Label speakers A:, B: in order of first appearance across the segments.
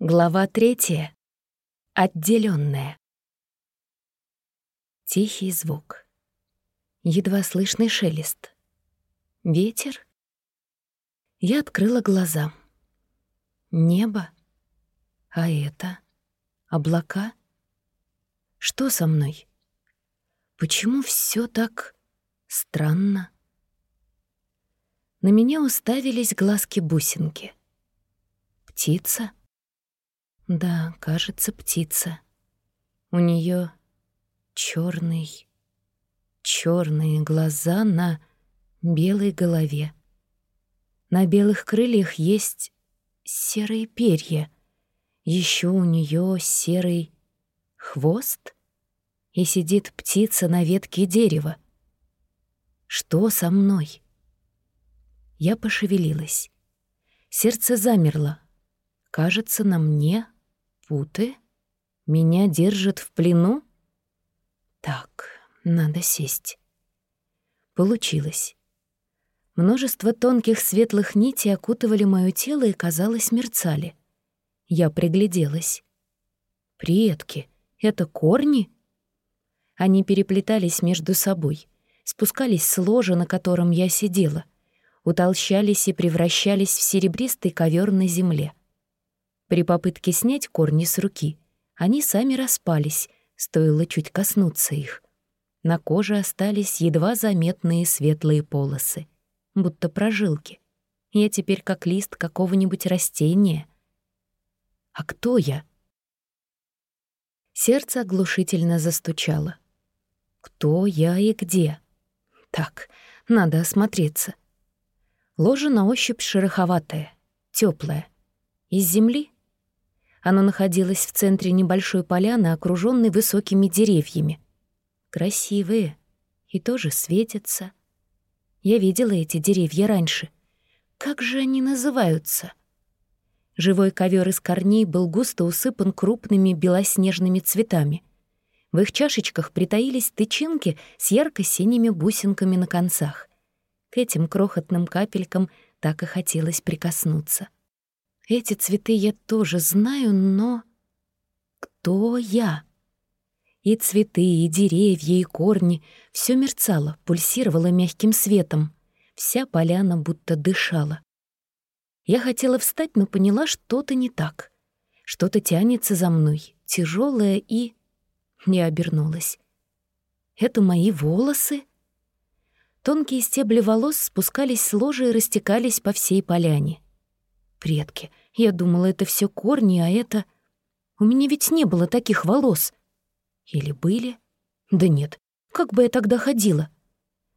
A: Глава третья. Отделённая. Тихий звук. Едва слышный шелест. Ветер. Я открыла глаза. Небо. А это? Облака? Что со мной? Почему всё так странно? На меня уставились глазки-бусинки. Птица — да, кажется, птица. У нее черный, черные глаза на белой голове. На белых крыльях есть серые перья. Еще у нее серый хвост, и сидит птица на ветке дерева. Что со мной? Я пошевелилась. Сердце замерло. Кажется, на мне Путы? Меня держат в плену? Так, надо сесть. Получилось. Множество тонких светлых нитей окутывали моё тело и, казалось, мерцали. Я пригляделась. Предки — это корни? Они переплетались между собой, спускались с ложа, на котором я сидела, утолщались и превращались в серебристый ковер на земле. При попытке снять корни с руки они сами распались, стоило чуть коснуться их. На коже остались едва заметные светлые полосы, будто прожилки. Я теперь как лист какого-нибудь растения. А кто я? Сердце оглушительно застучало. Кто я и где? Так, надо осмотреться. Ложа на ощупь шероховатая, теплая. Из земли оно находилось в центре небольшой поляны, окружённой высокими деревьями. Красивые и тоже светятся. Я видела эти деревья раньше. Как же они называются? Живой ковер из корней был густо усыпан крупными белоснежными цветами. В их чашечках притаились тычинки с ярко-синими бусинками на концах. К этим крохотным капелькам так и хотелось прикоснуться. Эти цветы я тоже знаю, но... Кто я? И цветы, и деревья, и корни — все мерцало, пульсировало мягким светом. Вся поляна будто дышала. Я хотела встать, но поняла, что-то не так. Что-то тянется за мной, тяжелое и... Не обернулась. Это мои волосы? Тонкие стебли волос спускались с ложа и растекались по всей поляне. Предки. Я думала, это все корни, а это... У меня ведь не было таких волос. Или были? Да нет. Как бы я тогда ходила?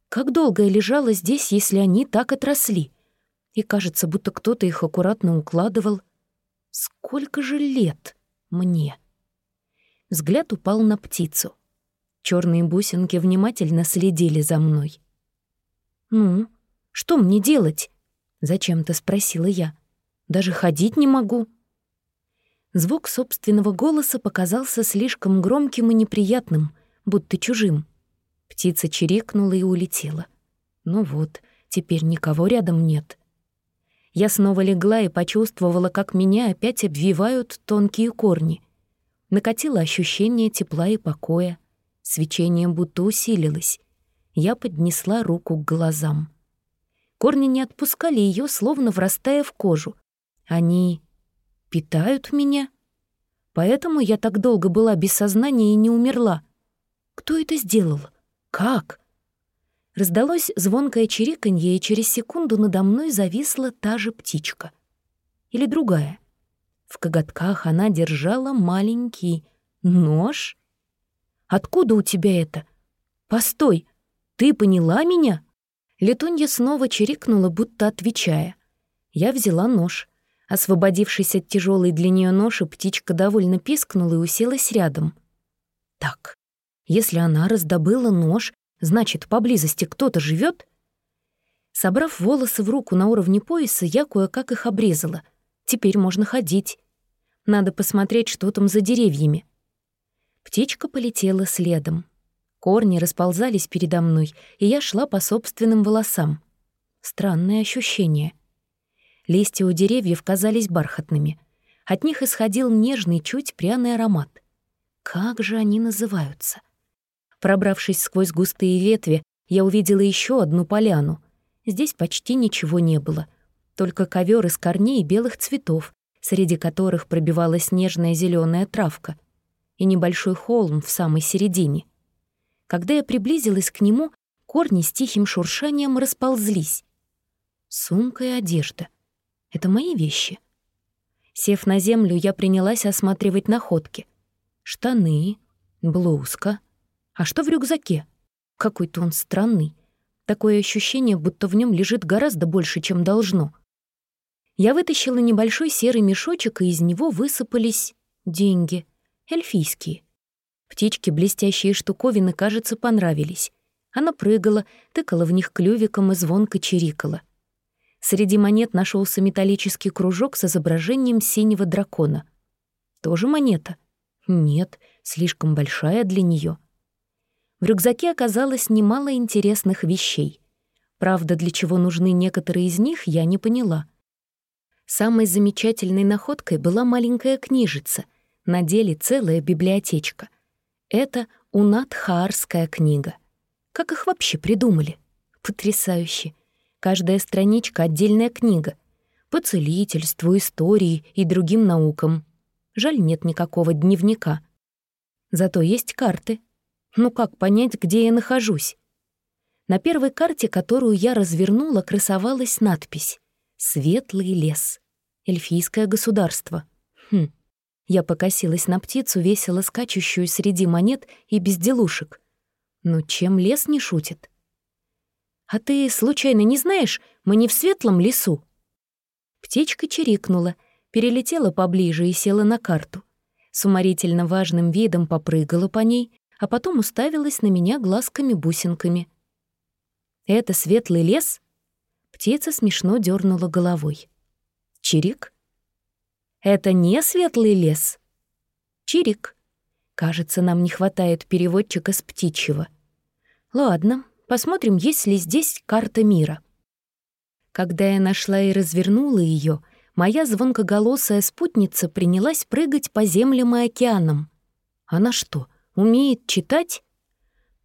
A: Как долго я лежала здесь, если они так отросли? И кажется, будто кто-то их аккуратно укладывал. Сколько же лет мне? Взгляд упал на птицу. Черные бусинки внимательно следили за мной. «Ну, что мне делать?» — зачем-то спросила я. Даже ходить не могу». Звук собственного голоса показался слишком громким и неприятным, будто чужим. Птица чирикнула и улетела. Ну вот, теперь никого рядом нет. Я снова легла и почувствовала, как меня опять обвивают тонкие корни. Накатило ощущение тепла и покоя. Свечение будто усилилось. Я поднесла руку к глазам. Корни не отпускали ее, словно врастая в кожу. Они питают меня? Поэтому я так долго была без сознания и не умерла. Кто это сделал? Как? Раздалось звонкое чириканье, и через секунду надо мной зависла та же птичка. Или другая. В коготках она держала маленький нож. «Откуда у тебя это? Постой, ты поняла меня?» Летунья снова чирикнула, будто отвечая. Я взяла нож. Освободившись от тяжелой для нее ноши, птичка довольно пискнула и уселась рядом. Так, если она раздобыла нож, значит, поблизости кто-то живет. Собрав волосы в руку на уровне пояса, я кое-как их обрезала. Теперь можно ходить. Надо посмотреть, что там за деревьями. Птичка полетела следом. Корни расползались передо мной, и я шла по собственным волосам. Странное ощущение — Листья у деревьев казались бархатными. От них исходил нежный, чуть пряный аромат. Как же они называются? Пробравшись сквозь густые ветви, я увидела еще одну поляну. Здесь почти ничего не было. Только ковер из корней белых цветов, среди которых пробивалась нежная зеленая травка, и небольшой холм в самой середине. Когда я приблизилась к нему, корни с тихим шуршанием расползлись. Сумка и одежда — это мои вещи. Сев на землю, я принялась осматривать находки. Штаны, блузка. А что в рюкзаке? Какой-то он странный. Такое ощущение, будто в нем лежит гораздо больше, чем должно. Я вытащила небольшой серый мешочек, и из него высыпались деньги. Эльфийские. Птичке блестящие штуковины, кажется, понравились. Она прыгала, тыкала в них клювиком и звонко чирикала. Среди монет нашелся металлический кружок с изображением синего дракона. Тоже монета? Нет, слишком большая для нее. В рюкзаке оказалось немало интересных вещей. Правда, для чего нужны некоторые из них, я не поняла. Самой замечательной находкой была маленькая книжица, на деле целая библиотечка. Это Унатхаарская книга. Как их вообще придумали? Потрясающе. Каждая страничка — отдельная книга. По целительству, истории и другим наукам. Жаль, нет никакого дневника. Зато есть карты. Ну как понять, где я нахожусь? На первой карте, которую я развернула, красовалась надпись «Светлый лес. Эльфийское государство». Хм. Я покосилась на птицу, весело скачущую среди монет и безделушек. Ну чем лес не шутит? «А ты, случайно, не знаешь, мы не в светлом лесу?» Птичка чирикнула, перелетела поближе и села на карту. С уморительно важным видом попрыгала по ней, а потом уставилась на меня глазками-бусинками. «Это светлый лес?» Птица смешно дернула головой. «Чирик?» «Это не светлый лес?» «Чирик?» Кажется, нам не хватает переводчика с птичьего. Ладно, Посмотрим, есть ли здесь карта мира. Когда я нашла и развернула ее, моя звонкоголосая спутница принялась прыгать по землям и океанам. Она что, умеет читать?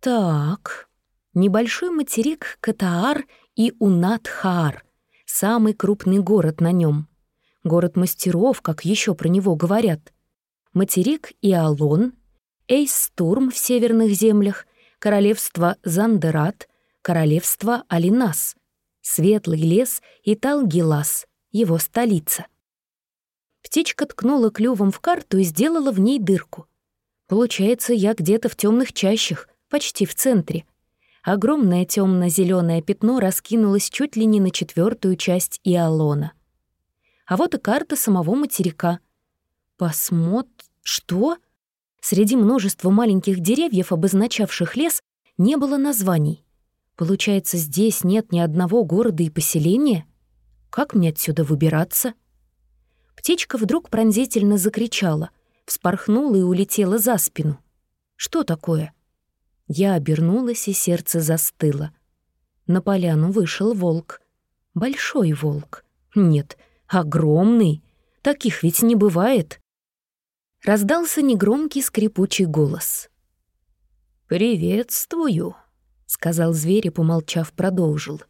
A: Так, небольшой материк Катаар и Унат-Хаар, самый крупный город на нем. Город мастеров, как еще про него говорят. Материк Иолон, Эйстурм в северных землях — королевство Зандерат, королевство Алинас, Светлый лес и Талгилас, его столица. Птичка ткнула клювом в карту и сделала в ней дырку. Получается, я где-то в темных чащах, почти в центре. Огромное темно зеленое пятно раскинулось чуть ли не на четвертую часть Иолона. А вот и карта самого материка. Посмотр... Что? Среди множества маленьких деревьев, обозначавших лес, не было названий. Получается, здесь нет ни одного города и поселения? Как мне отсюда выбираться? Птичка вдруг пронзительно закричала, вспорхнула и улетела за спину. Что такое? Я обернулась, и сердце застыло. На поляну вышел волк. Большой волк. Нет, огромный. Таких ведь не бывает. Раздался негромкий скрипучий голос. «Приветствую», — сказал зверь и, помолчав, продолжил.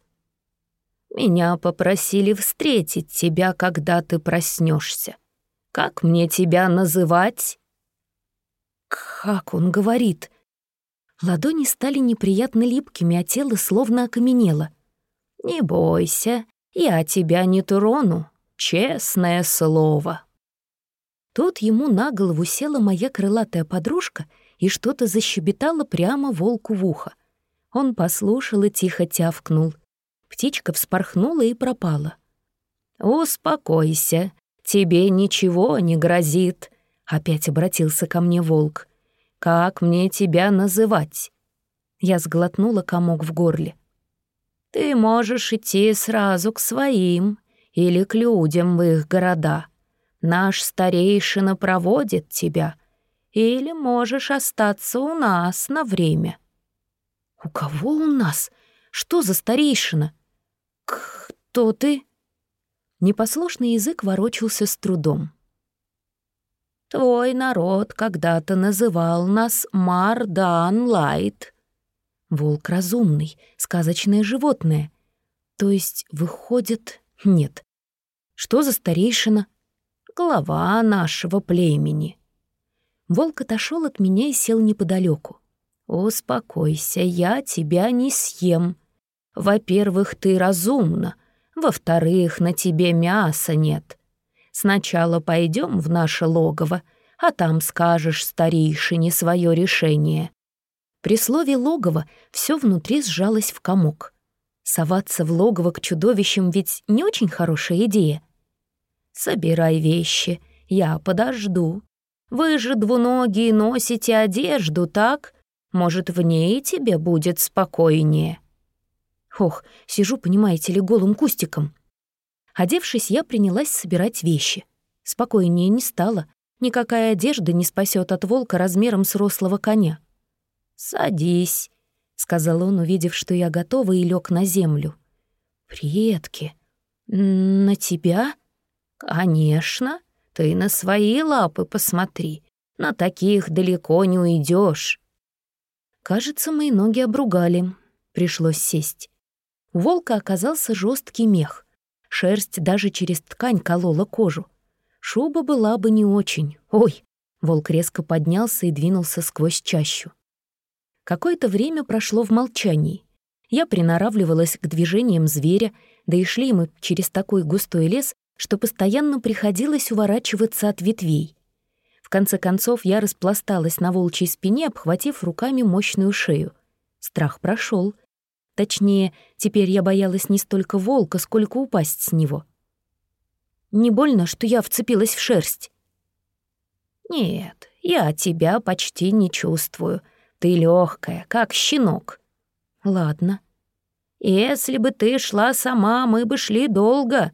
A: «Меня попросили встретить тебя, когда ты проснешься. Как мне тебя называть?» «Как он говорит?» Ладони стали неприятно липкими, а тело словно окаменело. «Не бойся, я тебя не трону, честное слово». Тут ему на голову села моя крылатая подружка и что-то защебетала прямо волку в ухо. Он послушал и тихо тявкнул. Птичка вспорхнула и пропала. «Успокойся, тебе ничего не грозит», — опять обратился ко мне волк. «Как мне тебя называть?» Я сглотнула комок в горле. «Ты можешь идти сразу к своим или к людям в их города», Наш старейшина проводит тебя, или можешь остаться у нас на время». «У кого у нас? Что за старейшина? Кто ты?» Непослушный язык ворочался с трудом. Твой народ когда-то называл нас Мардан Лайт. Волк разумный, сказочное животное. То есть, выходит, нет. Что за старейшина? Глава нашего племени. Волк отошел от меня и сел неподалеку. «Успокойся, я тебя не съем. Во-первых, ты разумна. Во-вторых, на тебе мяса нет. Сначала пойдем в наше логово, а там скажешь старейшине свое решение». При слове «логово» все внутри сжалось в комок. Соваться в логово к чудовищам ведь не очень хорошая идея. «Собирай вещи, я подожду. Вы же двуногие носите одежду, так? Может, в ней тебе будет спокойнее?» Ох, сижу, понимаете ли, голым кустиком. Одевшись, я принялась собирать вещи. Спокойнее не стало. Никакая одежда не спасет от волка размером с рослого коня. «Садись», — сказал он, увидев, что я готова, и лег на землю. «Предки, на тебя?» «Конечно. Ты на свои лапы посмотри. На таких далеко не уйдешь. Кажется, мои ноги обругали. Пришлось сесть. У волка оказался жесткий мех. Шерсть даже через ткань колола кожу. Шуба была бы не очень. Ой! Волк резко поднялся и двинулся сквозь чащу. Какое-то время прошло в молчании. Я приноравливалась к движениям зверя, да и шли мы через такой густой лес, что постоянно приходилось уворачиваться от ветвей. В конце концов я распласталась на волчьей спине, обхватив руками мощную шею. Страх прошел, Точнее, теперь я боялась не столько волка, сколько упасть с него. Не больно, что я вцепилась в шерсть? Нет, я тебя почти не чувствую. Ты легкая, как щенок. Ладно. Если бы ты шла сама, мы бы шли долго.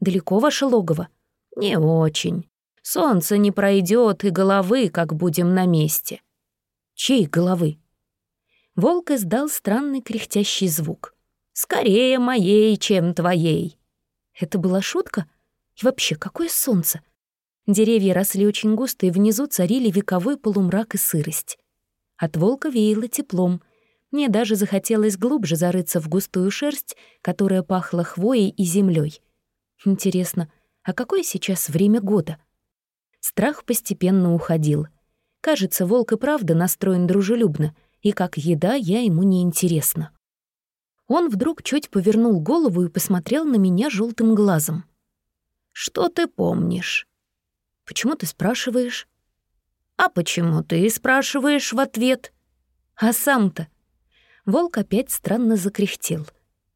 A: Далеко ваше логово? Не очень. Солнце не пройдет и головы, как будем на месте. Чьей головы? Волк издал странный кряхтящий звук. «Скорее моей, чем твоей!» Это была шутка? И вообще, какое солнце? Деревья росли очень густо, и внизу царили вековой полумрак и сырость. От волка веяло теплом. Мне даже захотелось глубже зарыться в густую шерсть, которая пахла хвоей и землей. Интересно, а какое сейчас время года? Страх постепенно уходил. Кажется, волк и правда настроен дружелюбно — и как еда я ему не интересна. Он вдруг чуть повернул голову и посмотрел на меня желтым глазом. «Что ты помнишь?» «Почему ты спрашиваешь?» «А почему ты спрашиваешь в ответ?» «А сам-то?» Волк опять странно закряхтел.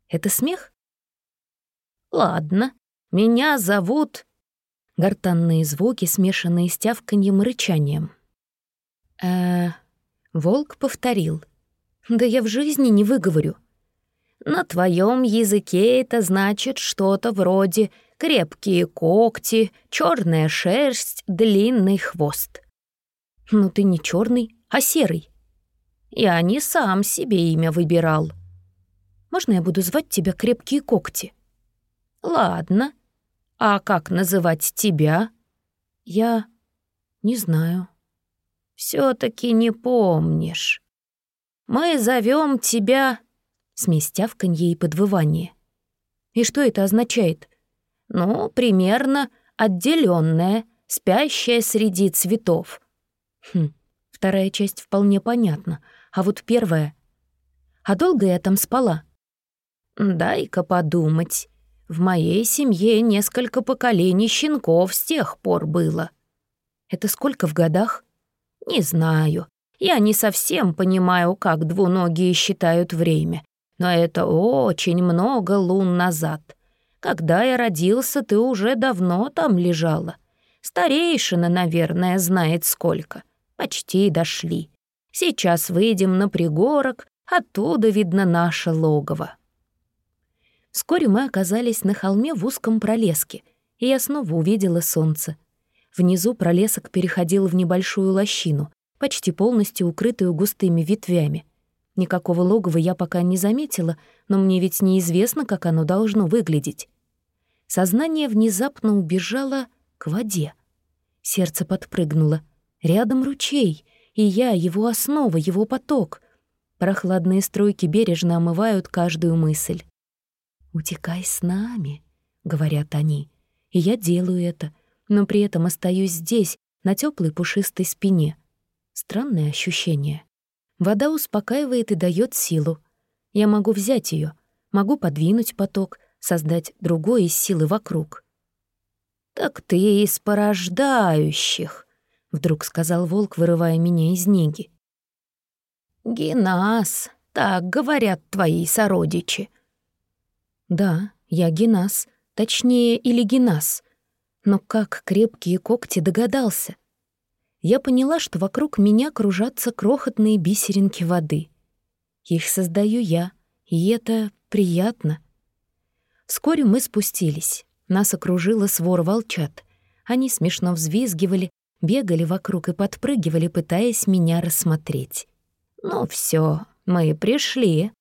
A: «Это смех?» «Ладно, меня зовут...» Гортанные звуки, смешанные с тявканьем и рычанием. «Э, Волк повторил. «Да я в жизни не выговорю». «На твоем языке это значит что-то вроде крепкие когти, черная шерсть, длинный хвост». «Ну ты не черный, а серый». «Я не сам себе имя выбирал». «Можно я буду звать тебя крепкие когти?» «Ладно. А как называть тебя?» «Я... не знаю» все таки не помнишь. Мы зовем тебя...» Смесь тявканье и подвывание. «И что это означает?» «Ну, примерно отделенная, спящая среди цветов». Хм, вторая часть вполне понятна, а вот первая... А долго я там спала? Дай-ка подумать. В моей семье несколько поколений щенков с тех пор было. Это сколько в годах? «Не знаю. Я не совсем понимаю, как двуногие считают время, но это очень много лун назад. Когда я родился, ты уже давно там лежала. Старейшина, наверное, знает сколько. Почти дошли. Сейчас выйдем на пригорок, оттуда видно наше логово». Вскоре мы оказались на холме в узком пролеске, и я снова увидела солнце. Внизу пролесок переходил в небольшую лощину, почти полностью укрытую густыми ветвями. Никакого логова я пока не заметила, но мне ведь неизвестно, как оно должно выглядеть. Сознание внезапно убежало к воде. Сердце подпрыгнуло. Рядом ручей, и я — его основа, его поток. Прохладные струйки бережно омывают каждую мысль. «Утекай с нами», — говорят они. И я делаю это, но при этом остаюсь здесь, на теплой пушистой спине. Странное ощущение. Вода успокаивает и дает силу. Я могу взять ее, могу подвинуть поток, создать другой из силы вокруг. «Так ты из порождающих», — вдруг сказал волк, вырывая меня из неги. «Генас, так говорят твои сородичи». «Да, я Генас, точнее, или Генас. Но как крепкие когти догадался? Я поняла, что вокруг меня кружатся крохотные бисеринки воды. Их создаю я, и это приятно. Вскоре мы спустились. Нас окружила свор волчат. Они смешно взвизгивали, бегали вокруг и подпрыгивали, пытаясь меня рассмотреть. «Ну все, мы пришли»,